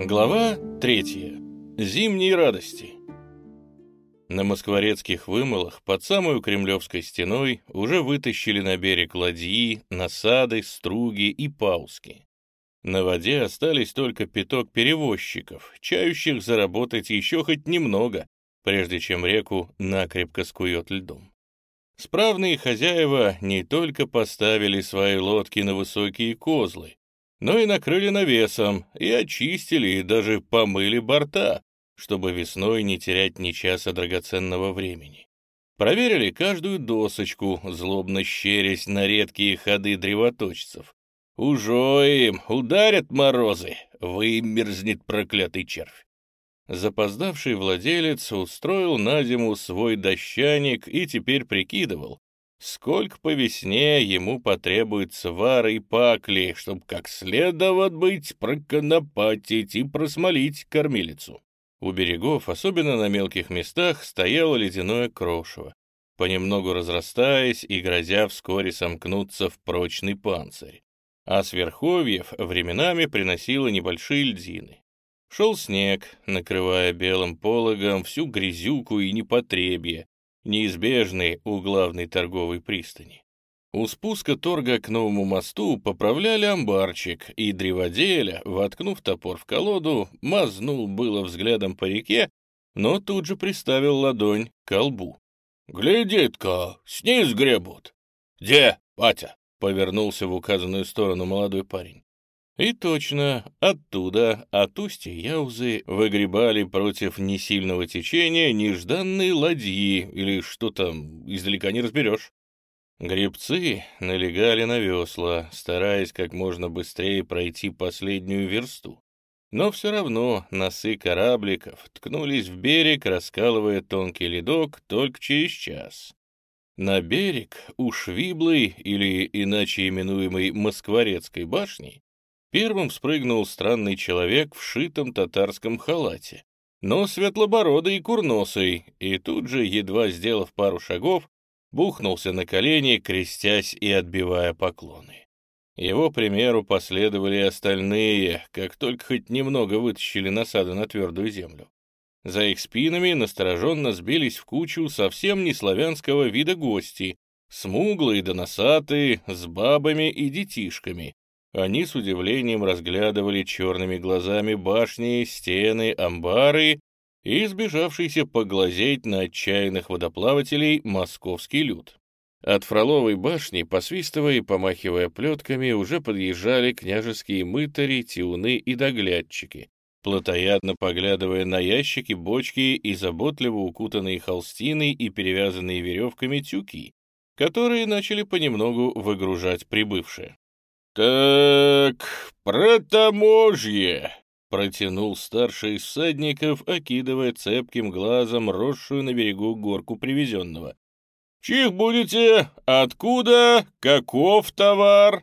Глава третья. Зимние радости. На москворецких вымылах под самую Кремлевской стеной уже вытащили на берег ладьи, насады, струги и пауски. На воде остались только пяток перевозчиков, чающих заработать еще хоть немного, прежде чем реку накрепко скует льдом. Справные хозяева не только поставили свои лодки на высокие козлы, но и накрыли навесом, и очистили, и даже помыли борта, чтобы весной не терять ни часа драгоценного времени. Проверили каждую досочку, злобно щерясь на редкие ходы древоточцев. Ужо им, ударят морозы, вымерзнет проклятый червь. Запоздавший владелец устроил на зиму свой дощаник и теперь прикидывал, сколько по весне ему потребуется вары и пакли, чтобы как следовать быть, проконопатить и просмолить кормилицу. У берегов, особенно на мелких местах, стояло ледяное крошево, понемногу разрастаясь и грозя вскоре сомкнуться в прочный панцирь. А с верховьев временами приносило небольшие льдины. Шел снег, накрывая белым пологом всю грязюку и непотребье, неизбежные у главной торговой пристани. У спуска торга к новому мосту поправляли амбарчик, и древоделя, воткнув топор в колоду, мазнул было взглядом по реке, но тут же приставил ладонь к колбу. «Глядит-ка, сниз гребут!» «Где, батя?» — повернулся в указанную сторону молодой парень. И точно, оттуда, от устья Яузы, выгребали против несильного течения нежданные ладьи, или что там, издалека не разберешь. Гребцы налегали на весла, стараясь как можно быстрее пройти последнюю версту. Но все равно носы корабликов ткнулись в берег, раскалывая тонкий ледок только через час. На берег у Швиблой, или иначе именуемой Москворецкой башни, Первым спрыгнул странный человек в шитом татарском халате, но светлобородый и курносый, и тут же, едва сделав пару шагов, бухнулся на колени, крестясь и отбивая поклоны. Его примеру последовали остальные, как только хоть немного вытащили насады на твердую землю. За их спинами настороженно сбились в кучу совсем не славянского вида гости, смуглые да носатые, с бабами и детишками, они с удивлением разглядывали черными глазами башни, стены, амбары и сбежавшийся поглазеть на отчаянных водоплавателей московский люд. От Фроловой башни, посвистывая и помахивая плетками, уже подъезжали княжеские мытари, тиуны и доглядчики, плотоядно поглядывая на ящики, бочки и заботливо укутанные холстиной и перевязанные веревками тюки, которые начали понемногу выгружать прибывшие. «Так, про таможье!» — протянул старший из всадников, окидывая цепким глазом росшую на берегу горку привезенного. «Чих будете? Откуда? Каков товар?»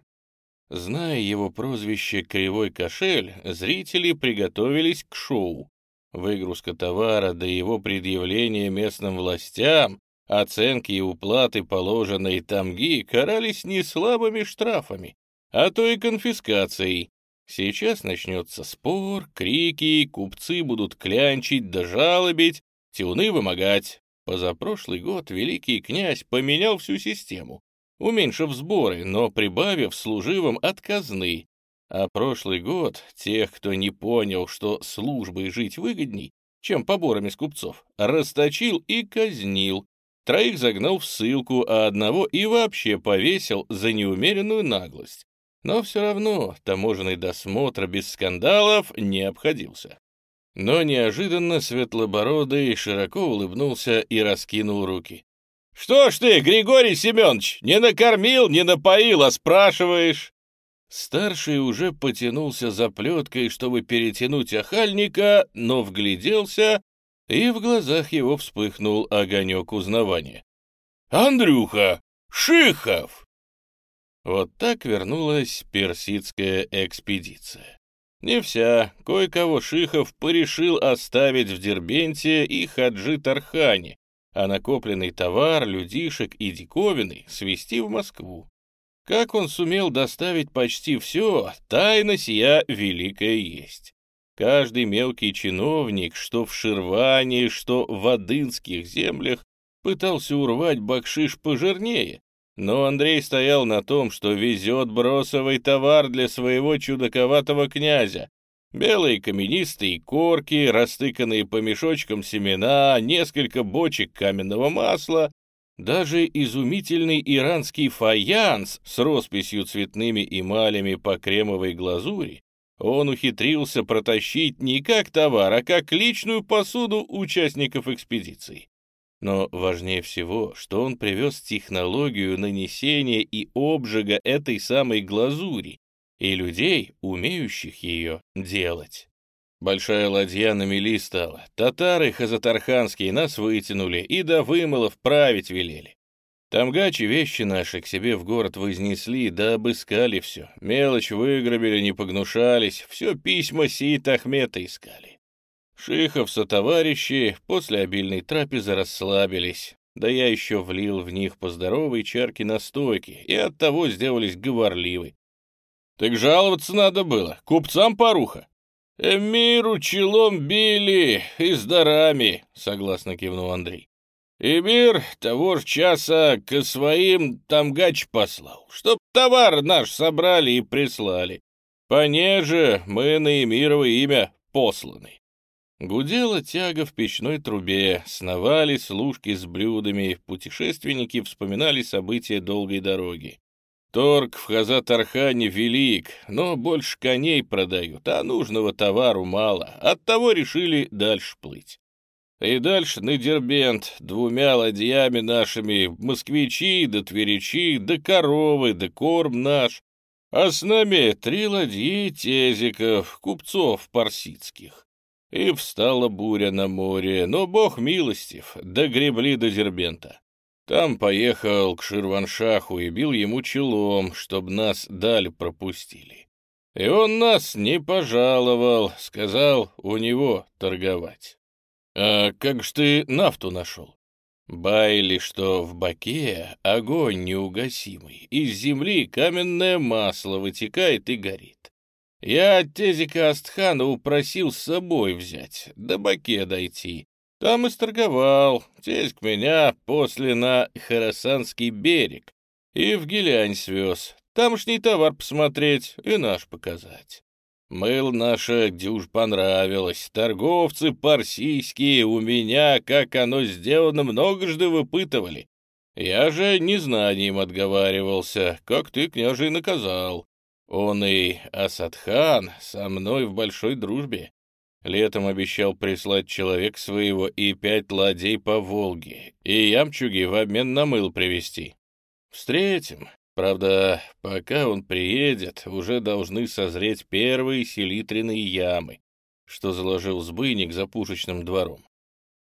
Зная его прозвище «Кривой кошель», зрители приготовились к шоу. Выгрузка товара до его предъявления местным властям, оценки и уплаты положенной тамги карались неслабыми штрафами а то и конфискацией. Сейчас начнется спор, крики, купцы будут клянчить да жалобить, тюны вымогать. Позапрошлый год великий князь поменял всю систему, уменьшив сборы, но прибавив служивым от казны. А прошлый год тех, кто не понял, что службой жить выгодней, чем поборами с купцов, расточил и казнил. Троих загнал в ссылку, а одного и вообще повесил за неумеренную наглость. Но все равно таможенный досмотр без скандалов не обходился. Но неожиданно Светлобородый широко улыбнулся и раскинул руки. «Что ж ты, Григорий Семенович, не накормил, не напоил, а спрашиваешь?» Старший уже потянулся за плеткой, чтобы перетянуть охальника, но вгляделся, и в глазах его вспыхнул огонек узнавания. «Андрюха! Шихов!» Вот так вернулась персидская экспедиция. Не вся, кое-кого Шихов порешил оставить в Дербенте и Хаджи-Тархане, а накопленный товар, людишек и диковины свести в Москву. Как он сумел доставить почти все, тайна сия великая есть. Каждый мелкий чиновник, что в Ширване, что в Адынских землях, пытался урвать бакшиш пожирнее, но Андрей стоял на том, что везет бросовый товар для своего чудаковатого князя. Белые каменистые корки, растыканные по мешочкам семена, несколько бочек каменного масла, даже изумительный иранский фаянс с росписью цветными эмалями по кремовой глазури он ухитрился протащить не как товар, а как личную посуду участников экспедиции. Но важнее всего, что он привез технологию нанесения и обжига этой самой глазури и людей, умеющих ее делать. Большая ладья на мели стала. Татары хазатарханские нас вытянули и до вымылов править велели. Тамгачи вещи наши к себе в город вознесли, да обыскали все. Мелочь выграбили, не погнушались, все письма Сиит Ахмета искали. Шихов со товарищи после обильной трапезы расслабились, да я еще влил в них по здоровой чарке настойки, и оттого сделались говорливы. Так жаловаться надо было, купцам поруха. «Эмиру челом били и с дарами», — согласно кивнул Андрей. Эмир того же часа к своим тамгач послал, чтоб товар наш собрали и прислали. Понеже мы на Эмирово имя посланы. Гудела тяга в печной трубе, сновали служки с блюдами, путешественники вспоминали события долгой дороги. Торг в Хазат-Архане велик, но больше коней продают, а нужного товару мало, оттого решили дальше плыть. И дальше на Дербент двумя ладьями нашими москвичи да тверичи, да коровы, да корм наш, а с нами три ладьи тезиков, купцов парсидских. И встала буря на море, но бог милостив, догребли до Дербента. Там поехал к Ширваншаху и бил ему челом, чтоб нас даль пропустили. И он нас не пожаловал, сказал у него торговать. А как ж ты нафту нашел? Байли, что в баке огонь неугасимый, из земли каменное масло вытекает и горит. Я от Тезика Астхана упросил с собой взять, до Баке дойти. Там и сторговал. Тезик меня после на Харасанский берег и в Гелянь свез. Тамошний товар посмотреть и наш показать. Мыл наша дюж понравилось. Торговцы парсийские у меня, как оно сделано, многожды выпытывали. Я же незнанием отговаривался, как ты, княже, и наказал. Он и Асадхан со мной в большой дружбе. Летом обещал прислать человек своего и пять ладей по Волге, и ямчуги в обмен на мыл привезти. Встретим. Правда, пока он приедет, уже должны созреть первые селитренные ямы, что заложил сбыник за пушечным двором.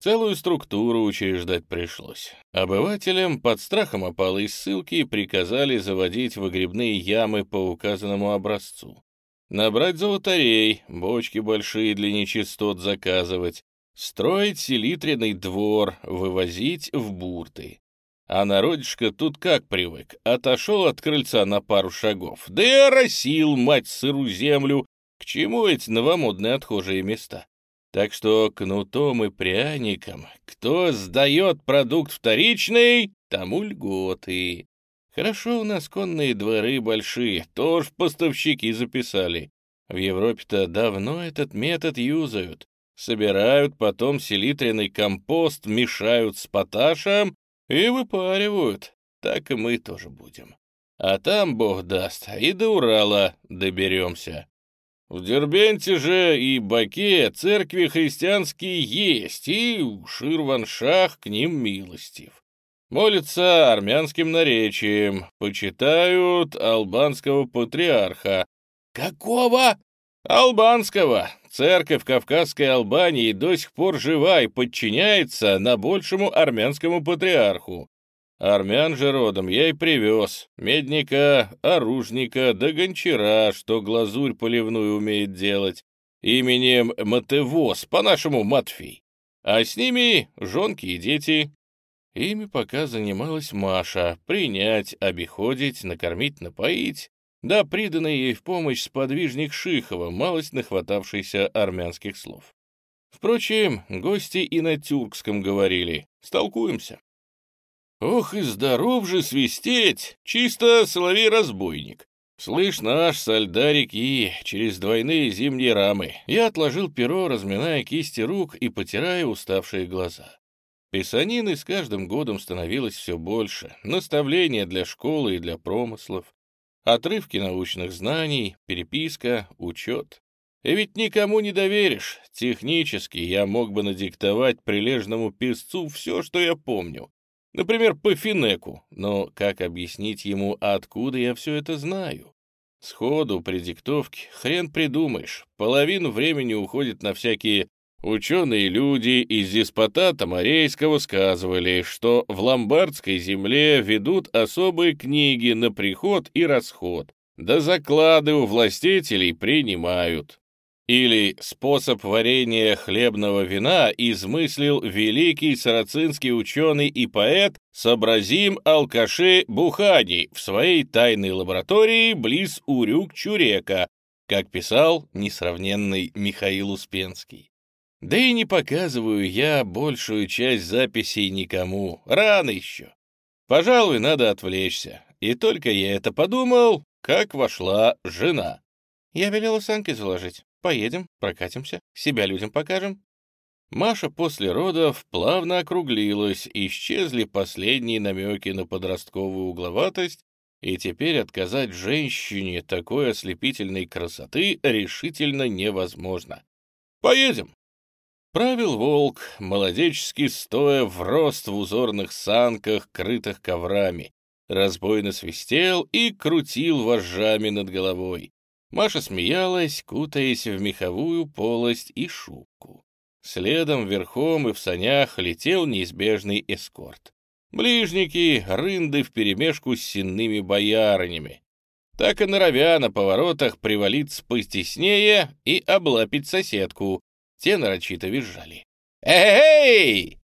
Целую структуру учреждать пришлось. Обывателям под страхом опалой ссылки приказали заводить выгребные ямы по указанному образцу. Набрать золотарей, бочки большие для нечистот заказывать, строить селитренный двор, вывозить в бурты. А народишко тут как привык, отошел от крыльца на пару шагов, да и оросил, мать, сыру землю, к чему эти новомодные отхожие места? Так что кнутом и пряником, кто сдает продукт вторичный, тому льготы. Хорошо у нас конные дворы большие, тоже поставщики записали. В Европе-то давно этот метод юзают. Собирают потом селитренный компост, мешают с поташем и выпаривают. Так и мы тоже будем. А там, бог даст, и до Урала доберемся. В Дербенте же и Баке церкви христианские есть, и Ширваншах к ним милостив. Молятся армянским наречием, почитают албанского патриарха. Какого? Албанского. Церковь Кавказской Албании до сих пор жива и подчиняется на большему армянскому патриарху. Армян же родом я и привез. Медника, оружника да гончара, что глазурь поливную умеет делать. Именем Матевоз, по-нашему Матфей. А с ними жонки и дети. Ими пока занималась Маша. Принять, обиходить, накормить, напоить. да приданный ей в помощь сподвижник Шихова, малость нахватавшийся армянских слов. Впрочем, гости и на тюркском говорили. Столкуемся. Ох и здоров же свистеть! Чисто соловей-разбойник. Слышь, наш сальдарик И через двойные зимние рамы. Я отложил перо, разминая кисти рук и потирая уставшие глаза. Писанины с каждым годом становилось все больше. Наставления для школы и для промыслов. Отрывки научных знаний, переписка, учет. И ведь никому не доверишь. Технически я мог бы надиктовать прилежному писцу все, что я помню. Например, по Финеку. Но как объяснить ему, откуда я все это знаю? Сходу при диктовке хрен придумаешь. Половину времени уходит на всякие Ученые люди из деспотата Морейского сказывали, что в ломбардской земле ведут особые книги на приход и расход, да заклады у властителей принимают. Или способ варенья хлебного вина измыслил великий сарацинский ученый и поэт Сабразим Алкаши Бухани в своей тайной лаборатории близ Урюк-Чурека, как писал несравненный Михаил Успенский. Да и не показываю я большую часть записей никому, рано еще. Пожалуй, надо отвлечься. И только я это подумал, как вошла жена. Я велела санки заложить. Поедем, прокатимся, себя людям покажем. Маша после родов плавно округлилась, исчезли последние намеки на подростковую угловатость, и теперь отказать женщине такой ослепительной красоты решительно невозможно. «Поедем!» Правил волк, молодечески стоя в рост в узорных санках, крытых коврами. Разбойно свистел и крутил вожжами над головой. Маша смеялась, кутаясь в меховую полость и шубку. Следом верхом и в санях летел неизбежный эскорт. Ближники, рынды вперемешку с сенными боярынями. Так и норовя на поворотах привалиться постеснее и облапить соседку. Те нарочито визжали. «Эй!»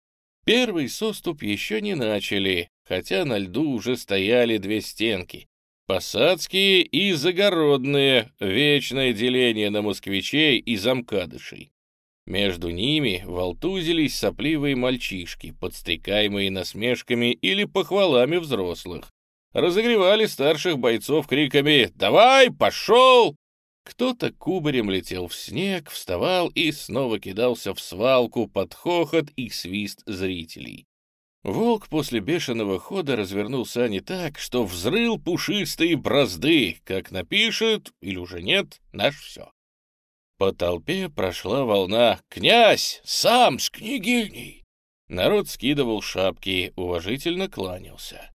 Первый соступ еще не начали, хотя на льду уже стояли две стенки. Посадские и загородные, вечное деление на москвичей и замкадышей. Между ними волтузились сопливые мальчишки, подстрекаемые насмешками или похвалами взрослых. Разогревали старших бойцов криками «Давай, пошел!» Кто-то кубарем летел в снег, вставал и снова кидался в свалку под хохот и свист зрителей. Волк после бешеного хода развернул сани так, что взрыл пушистые бразды, как напишет, или уже нет, наш все. По толпе прошла волна «Князь! Сам с княгиней!» Народ скидывал шапки, уважительно кланялся.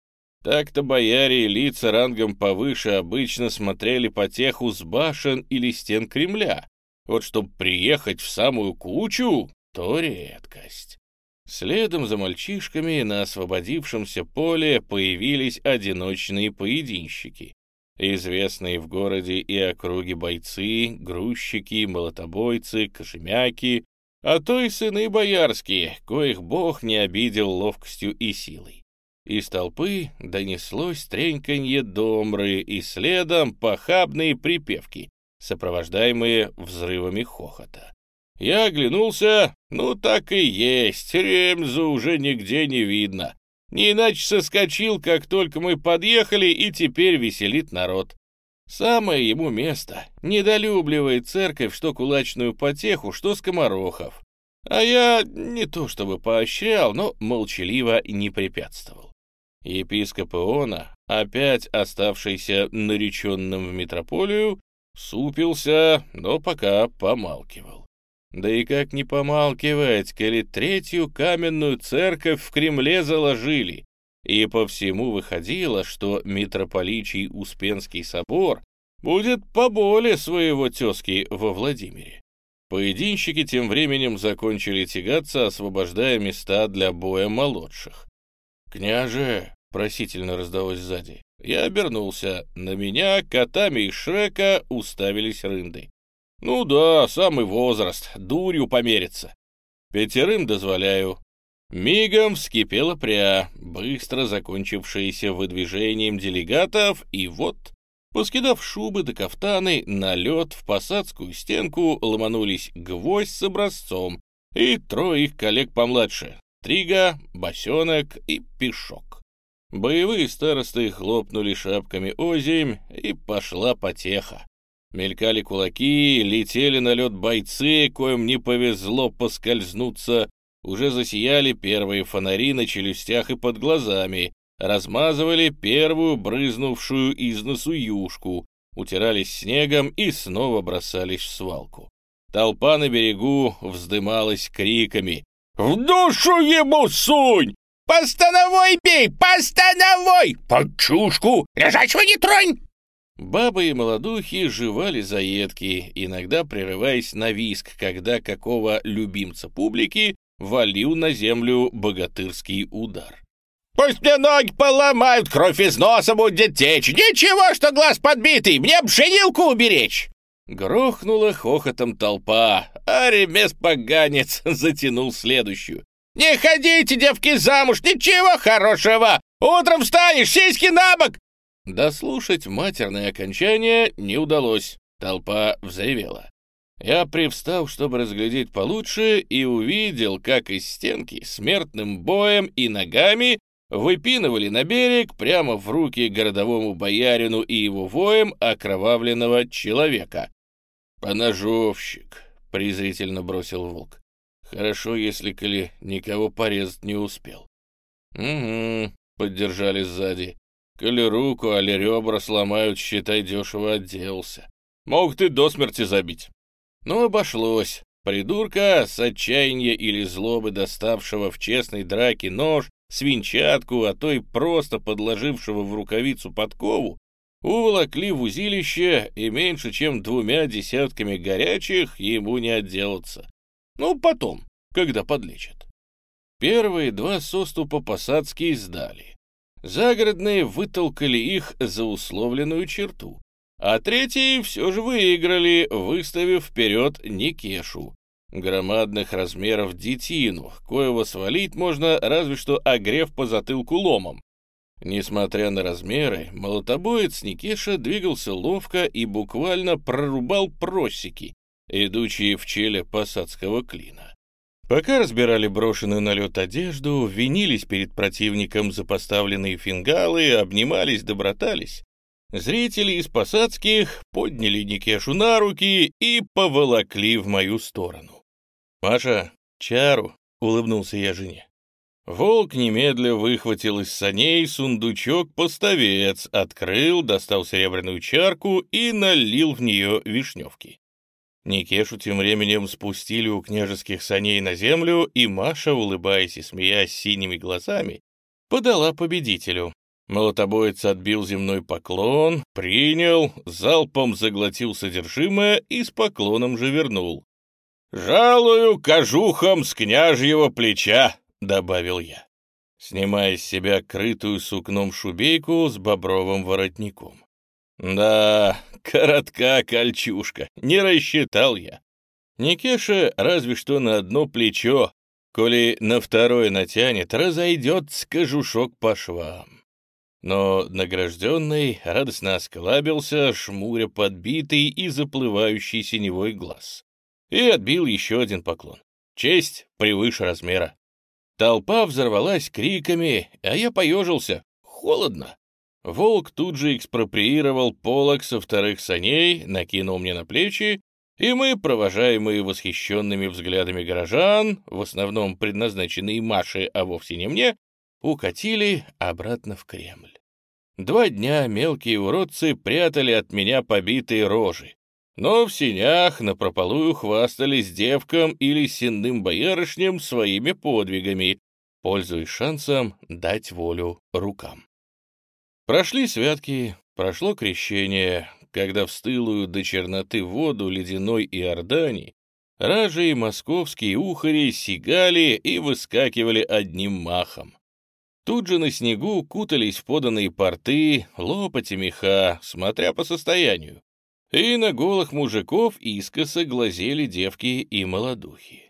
Так-то бояре и лица рангом повыше обычно смотрели потеху с башен или стен Кремля. Вот чтоб приехать в самую кучу, то редкость. Следом за мальчишками на освободившемся поле появились одиночные поединщики. Известные в городе и округе бойцы, грузчики, молотобойцы, кожемяки, а то и сыны боярские, коих бог не обидел ловкостью и силой. Из толпы донеслось треньканье домры и следом похабные припевки, сопровождаемые взрывами хохота. Я оглянулся, ну так и есть, Ремзу уже нигде не видно. Не иначе соскочил, как только мы подъехали, и теперь веселит народ. Самое ему место. Недолюбливает церковь что кулачную потеху, что скоморохов. А я не то чтобы поощрял, но молчаливо не препятствовал. Епископ Иона, опять оставшийся нареченным в метрополию, супился, но пока помалкивал. Да и как не помалкивать, коли третью каменную церковь в Кремле заложили, и по всему выходило, что митрополичий Успенский собор будет поболее своего тезки во Владимире. Поединщики тем временем закончили тягаться, освобождая места для боя молодших. «Княже!» — просительно раздалось сзади. Я обернулся. На меня, котами и Шрека уставились рынды. Ну да, самый возраст, дурью помериться. Пятерым дозволяю. Мигом вскипела пря, быстро закончившаяся выдвижением делегатов, и вот Поскидав шубы да кафтаны, на лед в посадскую стенку ломанулись гвоздь с образцом и трое их коллег помладше — Трига, Босенок и Пешок. Боевые старосты хлопнули шапками озимь, и пошла потеха. Мелькали кулаки, летели на лед бойцы, коим не повезло поскользнуться, уже засияли первые фонари на челюстях и под глазами, размазывали первую брызнувшую из носу юшку, утирались снегом и снова бросались в свалку. Толпа на берегу вздымалась криками «В душу ему сунь! Постановой бей! Постановой! Подчушку! Лежачего не тронь!» Бабы и молодухи жевали заедки, иногда прерываясь на виск, когда какого любимца публики валил на землю богатырский удар. Пусть мне ноги поломают, кровь из носа будет течь. Ничего, что глаз подбитый, мне пшенилку уберечь!» Грохнула хохотом толпа, а ремес-поганец затянул следующую. «Не ходите, девки, замуж, ничего хорошего! Утром встанешь, сиськи на бок!» Дослушать матерное окончание не удалось, толпа взревела. Я привстал, чтобы разглядеть получше, и увидел, как из стенки смертным боем и ногами выпинывали на берег прямо в руки городовому боярину и его воем окровавленного человека. «Поножовщик», — презрительно бросил волк. «Хорошо, если коли никого порезать не успел». «Угу», — поддержали сзади. «Коли руку, али ребра сломают, считай, дешево отделался. Мог ты до смерти забить». Но обошлось. Придурка с отчаяния или злобы доставшего в честной драке нож свинчатку, а то и просто подложившего в рукавицу подкову, уволокли в узилище, и меньше чем двумя десятками горячих ему не отделаться. Ну, потом, когда подлечат. Первые два соступа посадские сдали. Загородные вытолкали их за условленную черту, а третьи все же выиграли, выставив вперед Никешу, громадных размеров детину, коего свалить можно разве что огрев по затылку ломом. Несмотря на размеры, молотобоец Никеша двигался ловко и буквально прорубал просеки, идущие в челе посадского клина. Пока разбирали брошенную на лед одежду, винились перед противником за поставленные фингалы, обнимались, добротались, зрители из посадских подняли Никешу на руки и поволокли в мою сторону. «Маша, чару!» — улыбнулся я жене. Волк немедля выхватил из саней сундучок-поставец, открыл, достал серебряную чарку и налил в нее вишневки. Никешу тем временем спустили у княжеских саней на землю, и Маша, улыбаясь и смеясь синими глазами, подала победителю. Молотобоец отбил земной поклон, принял, залпом заглотил содержимое и с поклоном же вернул. «Жалую кожухам с княжьего плеча», — добавил я, снимая с себя крытую сукном шубейку с бобровым воротником. «Да, коротка кольчушка, не рассчитал я. Никеша разве что на одно плечо, коли на второе натянет, разойдется кожушок по швам». Но награжденный радостно осклабился, шмуря подбитый и заплывающий синевой глаз и отбил еще один поклон. Честь превыше размера. Толпа взорвалась криками, а я поежился. Холодно. Волк тут же экспроприировал полок со вторых саней, накинул мне на плечи, и мы, провожаемые восхищенными взглядами горожан, в основном предназначенные Маше, а вовсе не мне, укатили обратно в Кремль. Два дня мелкие уродцы прятали от меня побитые рожи, но в синях напропалую хвастались девкам или сенным боярышням своими подвигами, пользуясь шансом дать волю рукам. Прошли святки, прошло крещение, когда в стылую до черноты воду ледяной Иордани ражи и московские ухари сигали и выскакивали одним махом. Тут же на снегу кутались в поданные порты, лопати меха, смотря по состоянию и на голых мужиков искоса глазели девки и молодухи.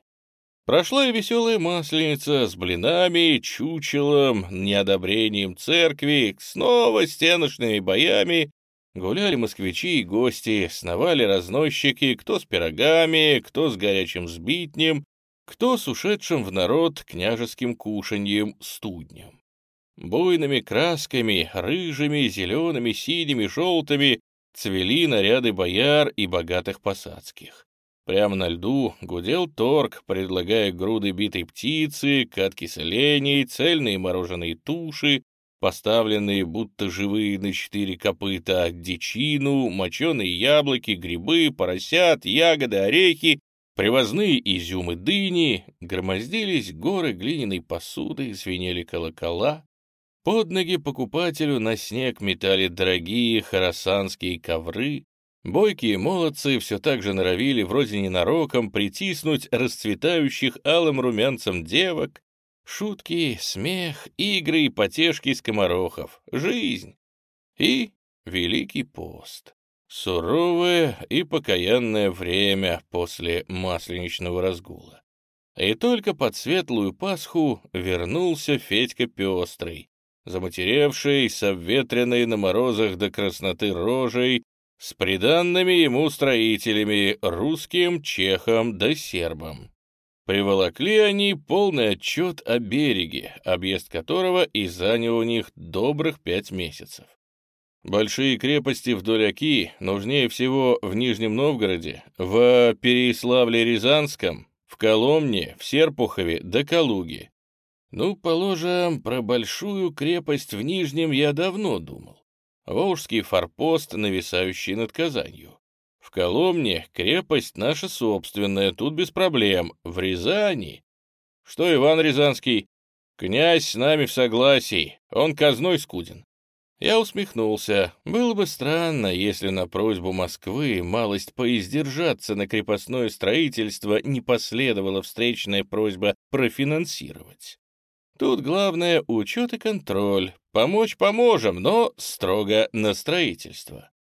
Прошла и веселая масленица с блинами, чучелом, неодобрением церкви, снова стеночными боями Гуляли москвичи и гости, сновали разносчики, кто с пирогами, кто с горячим сбитнем, кто с ушедшим в народ княжеским кушаньем студнем. Буйными красками, рыжими, зелеными, синими, желтыми цвели наряды бояр и богатых посадских. Прямо на льду гудел торг, предлагая груды битой птицы, катки солений, цельные мороженые туши, поставленные будто живые на четыре копыта, дичину, моченые яблоки, грибы, поросят, ягоды, орехи, привозные изюмы дыни, громоздились горы глиняной посуды, звенели колокола. Под ноги покупателю на снег метали дорогие хоросанские ковры, бойкие молодцы все так же норовили, вроде ненароком, притиснуть расцветающих алым румянцем девок, Шутки, смех, игры и потешки скоморохов, жизнь и Великий пост. Суровое и покаянное время после масленичного разгула. И только под светлую Пасху вернулся Федька Пестрый, заматеревший, с обветренной на морозах до красноты рожей, с приданными ему строителями, русским, чехом да сербом. Приволокли они полный отчет о береге, объезд которого и занял у них добрых пять месяцев. Большие крепости вдоль Оки нужнее всего в Нижнем Новгороде, в Переяславле-Рязанском, в Коломне, в Серпухове да Калуге. Ну, положим, про большую крепость в Нижнем я давно думал. Волжский форпост, нависающий над Казанью. В Коломне крепость наша собственная, тут без проблем. В Рязани... Что, Иван Рязанский? Князь с нами в согласии, он казной скуден. Я усмехнулся. Было бы странно, если на просьбу Москвы малость поиздержаться на крепостное строительство не последовала встречная просьба профинансировать. Тут главное — учет и контроль. Помочь поможем, но строго на строительство.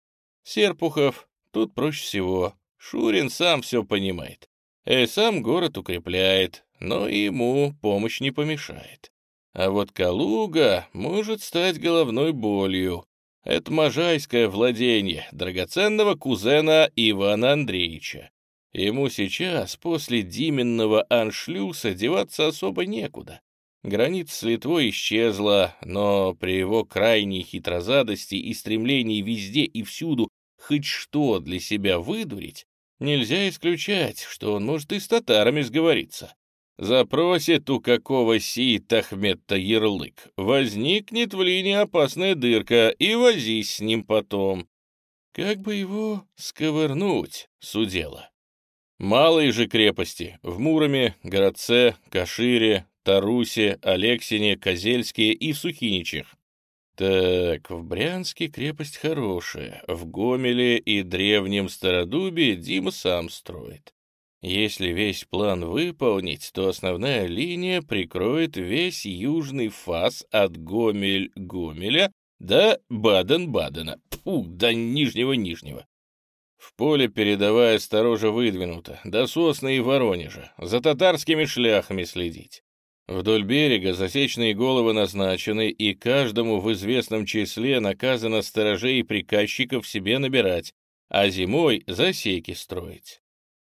Серпухов Тут проще всего. Шурин сам все понимает. И сам город укрепляет, но ему помощь не помешает. А вот Калуга может стать головной болью. Это можайское владение драгоценного кузена Ивана Андреевича. Ему сейчас, после Дименного аншлюса, деваться особо некуда. Граница с Литвой исчезла, но при его крайней хитрозадости и стремлении везде и всюду хоть что для себя выдурить, нельзя исключать, что он может и с татарами сговориться. Запросит у какого си Тахметта ярлык, возникнет в линии опасная дырка, и возись с ним потом. Как бы его сковырнуть, судела. Малые же крепости в Муроме, Городце, Кашире, Тарусе, Алексине, Козельске и в Сухиничах так, в Брянске крепость хорошая, в Гомеле и древнем Стародубе Дима сам строит. Если весь план выполнить, то основная линия прикроет весь южный фас от Гомель-Гомеля до Баден-Бадена, фу, до Нижнего-Нижнего. В поле передовая сторожа выдвинута, до Сосны и Воронежа, за татарскими шляхами следить. Вдоль берега засечные головы назначены, и каждому в известном числе наказано сторожей и приказчиков себе набирать, а зимой засеки строить.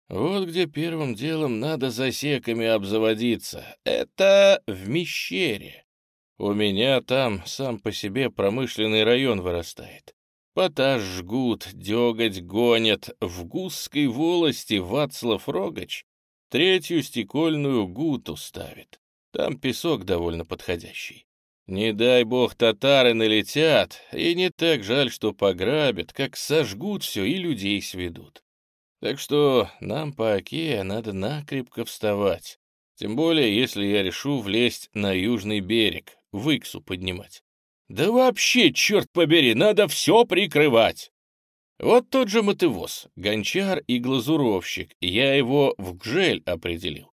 Вот где первым делом надо засеками обзаводиться. Это в Мещере. У меня там сам по себе промышленный район вырастает. Поташ жгут, деготь гонят. В Гусской волости Вацлав Рогач третью стекольную гуту ставит. Там песок довольно подходящий. Не дай бог татары налетят, и не так жаль, что пограбят, как сожгут все и людей сведут. Так что нам по оке надо накрепко вставать. Тем более, если я решу влезть на южный берег, выксу поднимать. Да вообще, черт побери, надо все прикрывать. Вот тот же мотывоз, гончар и глазуровщик, я его в гжель определил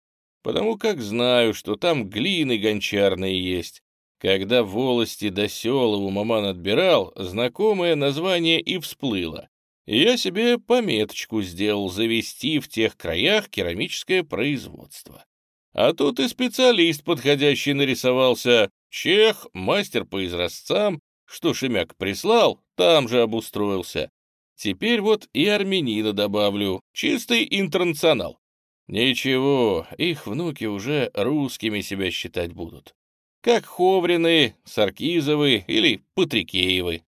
потому как знаю, что там глины гончарные есть. Когда волости до села у маман отбирал, знакомое название и всплыло. Я себе пометочку сделал завести в тех краях керамическое производство. А тут и специалист подходящий нарисовался. Чех, мастер по изразцам, что Шемяк прислал, там же обустроился. Теперь вот и армянина добавлю, чистый интернационал. Ничего, их внуки уже русскими себя считать будут. Как Ховрины, Саркизовы или Патрикеевы.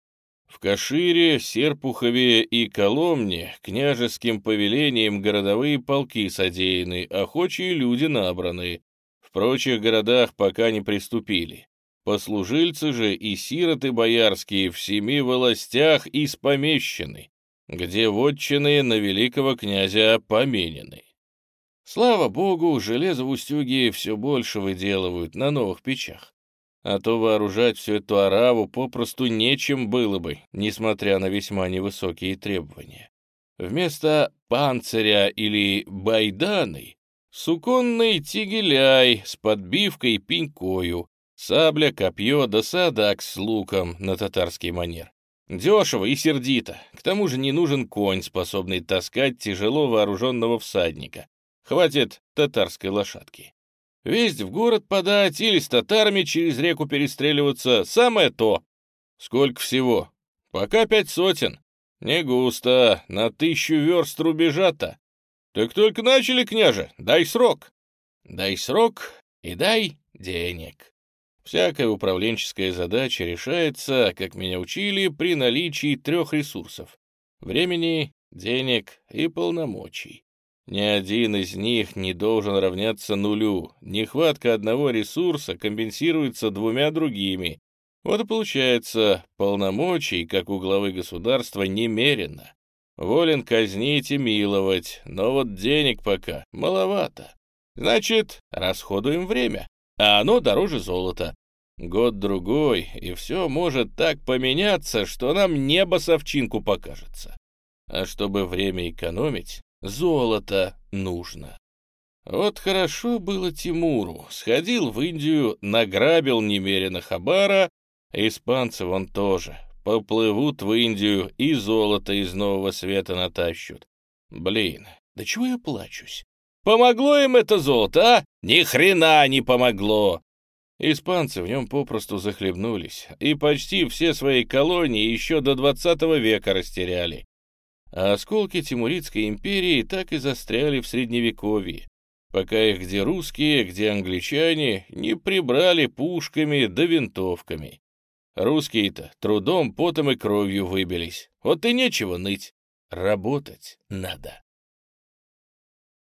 В Кашире, Серпухове и Коломне княжеским повелением городовые полки содеяны, охочие люди набраны. В прочих городах пока не приступили. Послужильцы же и сироты боярские в семи властях испомещены, где вотчины на великого князя поменены. Слава богу, железо в Устюге все больше выделывают на новых печах а то вооружать всю эту араву попросту нечем было бы, несмотря на весьма невысокие требования. Вместо панциря или байданы — суконный тигеляй с подбивкой пенькою, сабля, копье да садак с луком на татарский манер. Дешево и сердито, к тому же не нужен конь, способный таскать тяжело вооруженного всадника. Хватит татарской лошадки. Весть в город подать или с татарами через реку перестреливаться — самое то. Сколько всего? Пока пять сотен. Не густо, на тысячу верст рубежа-то. Так только начали, княже, дай срок. Дай срок и дай денег. Всякая управленческая задача решается, как меня учили, при наличии трех ресурсов — времени, денег и полномочий. Ни один из них не должен равняться нулю. Нехватка одного ресурса компенсируется двумя другими. Вот и получается, полномочий, как у главы государства, немерено. Волен казнить и миловать, но вот денег пока маловато. Значит, расходуем время, а оно дороже золота. Год-другой, и все может так поменяться, что нам небо совчинку покажется. А чтобы время экономить, Золото нужно. Вот хорошо было Тимуру. Сходил в Индию, награбил немерено хабара, испанцы вон тоже. Поплывут в Индию и золото из нового света натащут. Блин, да чего я плачусь? Помогло им это золото, а? Ни хрена не помогло! Испанцы в нем попросту захлебнулись, и почти все свои колонии еще до 20 века растеряли а осколки Тимуридской империи так и застряли в Средневековье, пока их где русские, где англичане не прибрали пушками да винтовками. Русские-то трудом, потом и кровью выбились. Вот и нечего ныть. Работать надо.